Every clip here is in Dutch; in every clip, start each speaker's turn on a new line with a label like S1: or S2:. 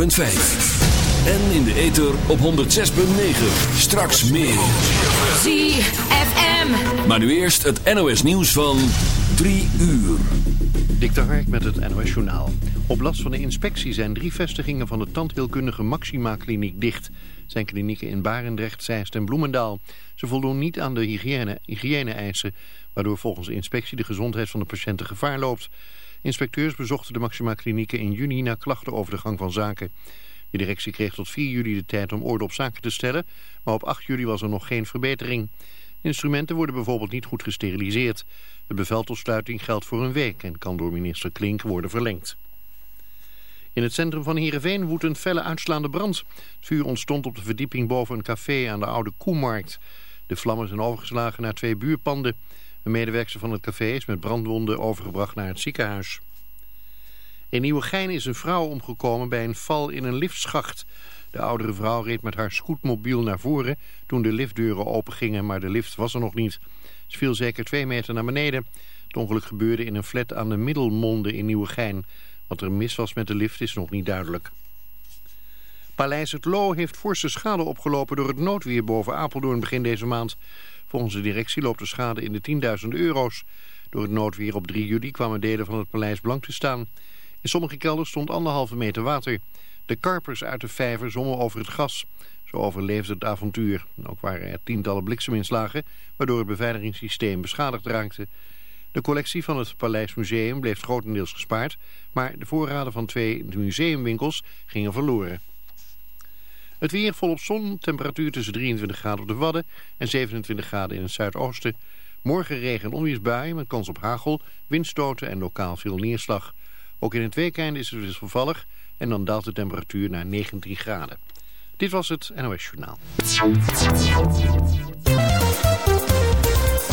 S1: En in de ether op 106.9. Straks meer.
S2: ZFM.
S1: Maar nu eerst het NOS nieuws van 3 uur.
S3: Dik de Hark met het NOS Journaal. Op last van de inspectie zijn drie vestigingen van de tandheelkundige Maxima Kliniek dicht. Zijn klinieken in Barendrecht, Zeist en Bloemendaal. Ze voldoen niet aan de hygiëne, hygiëne-eisen, waardoor volgens de inspectie de gezondheid van de patiënten gevaar loopt. Inspecteurs bezochten de Maxima Klinieken in juni na klachten over de gang van zaken. De directie kreeg tot 4 juli de tijd om orde op zaken te stellen, maar op 8 juli was er nog geen verbetering. Instrumenten worden bijvoorbeeld niet goed gesteriliseerd. Het bevel tot sluiting geldt voor een week en kan door minister Klink worden verlengd. In het centrum van Heerenveen woedt een felle uitslaande brand. Het vuur ontstond op de verdieping boven een café aan de Oude Koemarkt. De vlammen zijn overgeslagen naar twee buurpanden. Een medewerker van het café is met brandwonden overgebracht naar het ziekenhuis. In Nieuwegein is een vrouw omgekomen bij een val in een liftschacht. De oudere vrouw reed met haar scootmobiel naar voren toen de liftdeuren opengingen, maar de lift was er nog niet. Ze viel zeker twee meter naar beneden. Het ongeluk gebeurde in een flat aan de Middelmonde in Nieuwegein. Wat er mis was met de lift is nog niet duidelijk. Paleis het Loo heeft forse schade opgelopen door het noodweer boven Apeldoorn begin deze maand. Volgens de directie loopt de schade in de 10.000 euro's. Door het noodweer op 3 juli kwamen delen van het paleis blank te staan. In sommige kelders stond anderhalve meter water. De karpers uit de vijver zongen over het gas. Zo overleefde het avontuur. Ook waren er tientallen blikseminslagen, waardoor het beveiligingssysteem beschadigd raakte. De collectie van het Paleismuseum bleef grotendeels gespaard, maar de voorraden van twee museumwinkels gingen verloren. Het weer volop zon, temperatuur tussen 23 graden op de Wadden en 27 graden in het zuidoosten. Morgen regen- en onweersbuien met kans op hagel, windstoten en lokaal veel neerslag. Ook in het weekend is het wisselvallig en dan daalt de temperatuur naar 19 graden. Dit was het NOS Journaal.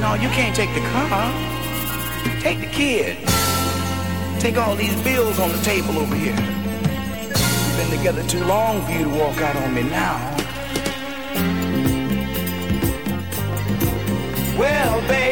S4: No, you can't take the car. Take the kid. Take all these bills on the table over here. We've been together too long for you to walk out on me now. Well, baby.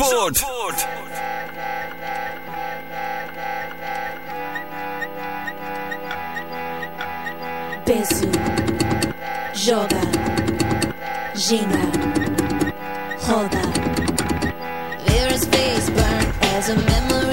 S1: Zandvoort.
S5: Peso, joga, ginga, roda. Vera's face burnt as a memory.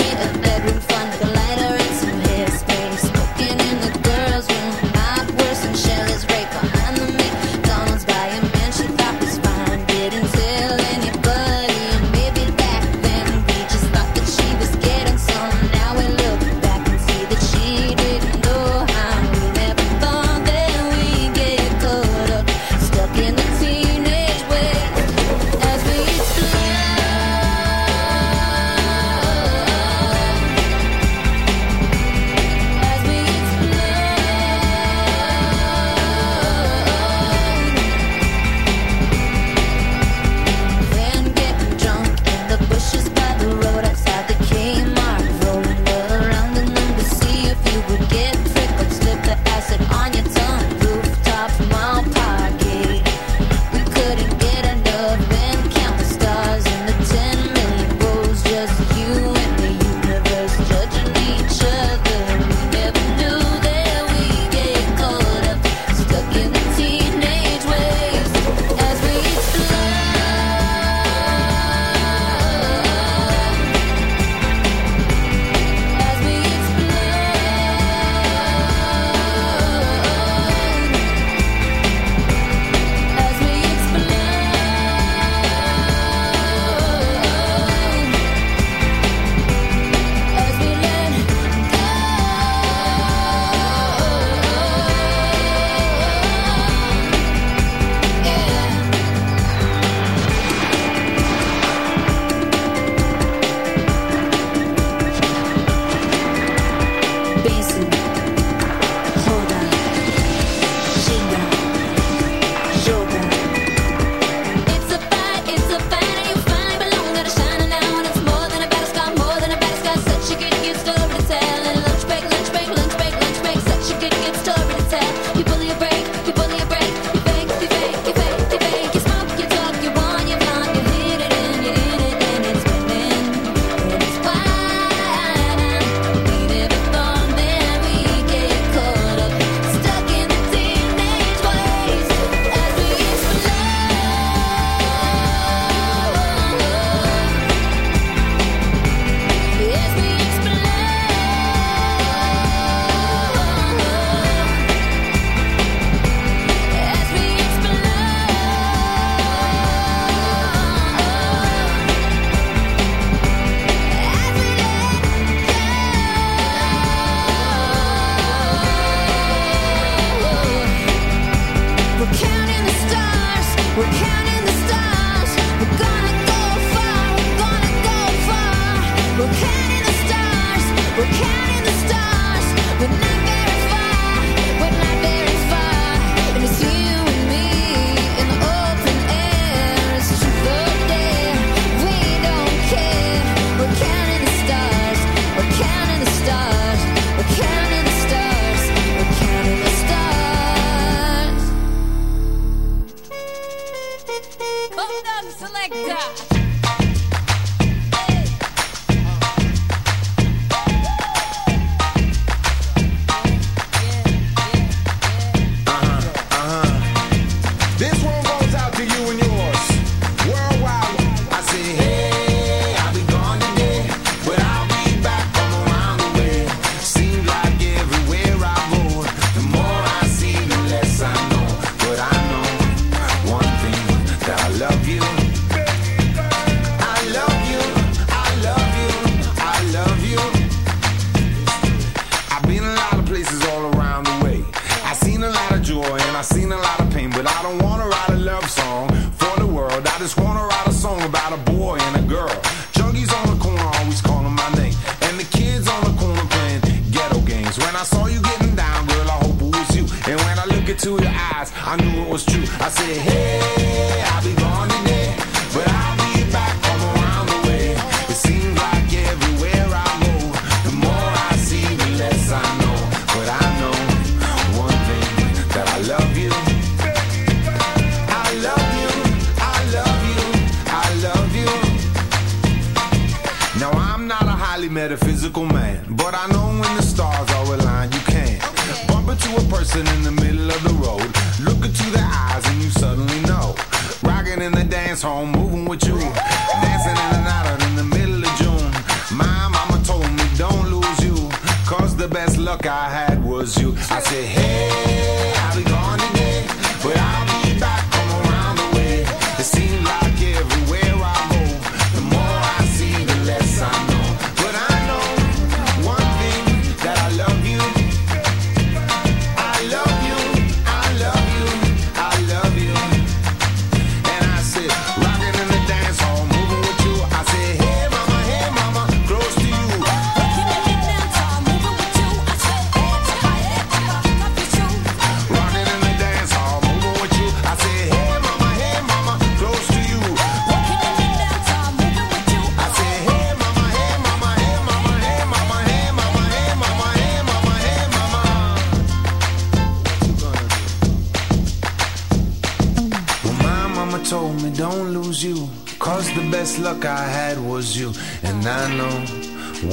S5: luck I had was you. And I know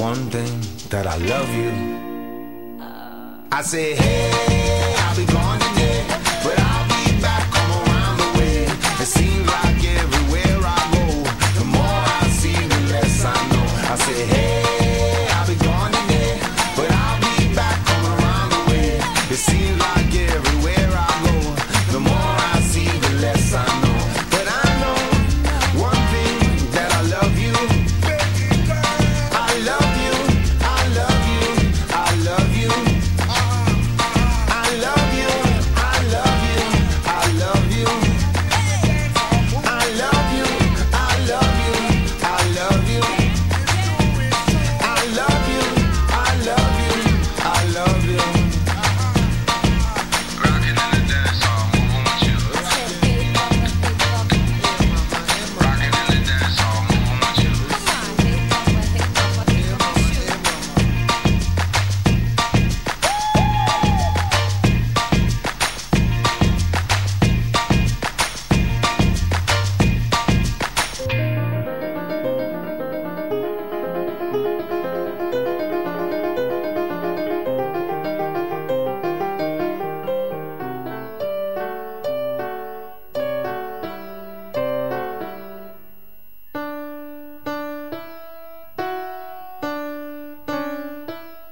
S5: one thing that I love you. I said, hey.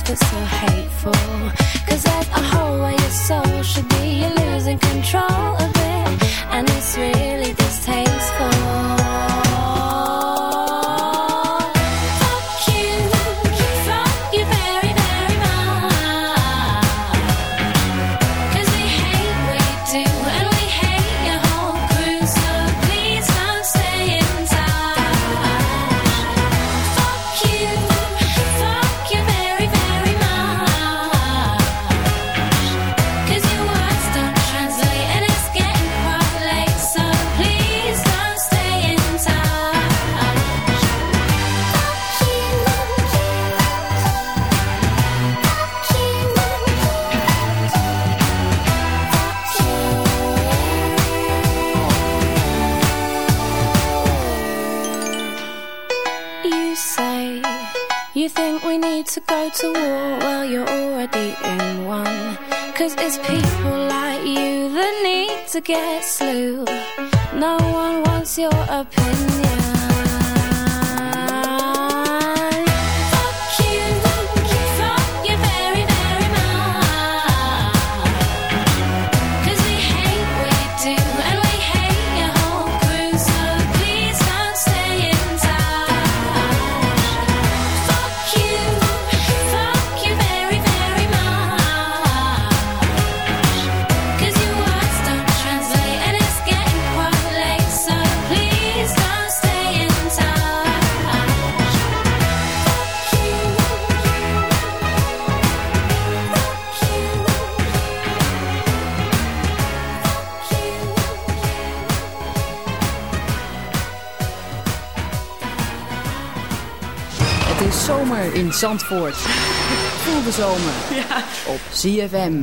S6: life that's so hateful. Cause at a whole where your soul should be, you're losing control of it. And it's real. guess
S7: Het is zomer in Zandvoort. Voel de zomer ja. op ZFM.